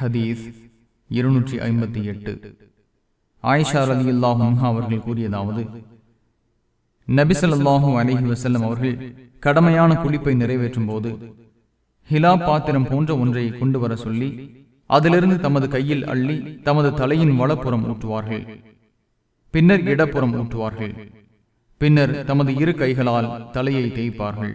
ஹதீஸ் இருநூற்றி ஐம்பத்தி எட்டு. ஆயிஷா ரதி அல்லாஹும் அவர்கள் கூறியதாவது நபிசல்லாஹூ அலிஹி வசல்லம் அவர்கள் கடமையான குளிப்பை நிறைவேற்றும் போது ஹிலா பாத்திரம் போன்ற ஒன்றை கொண்டு வர சொல்லி அதிலிருந்து தமது கையில் அள்ளி தமது தலையின் வலப்புறம் ஊற்றுவார்கள். பின்னர் இடப்புறம் ஊற்றுவார்கள். பின்னர் தமது இரு கைகளால் தலையை தேய்ப்பார்கள்.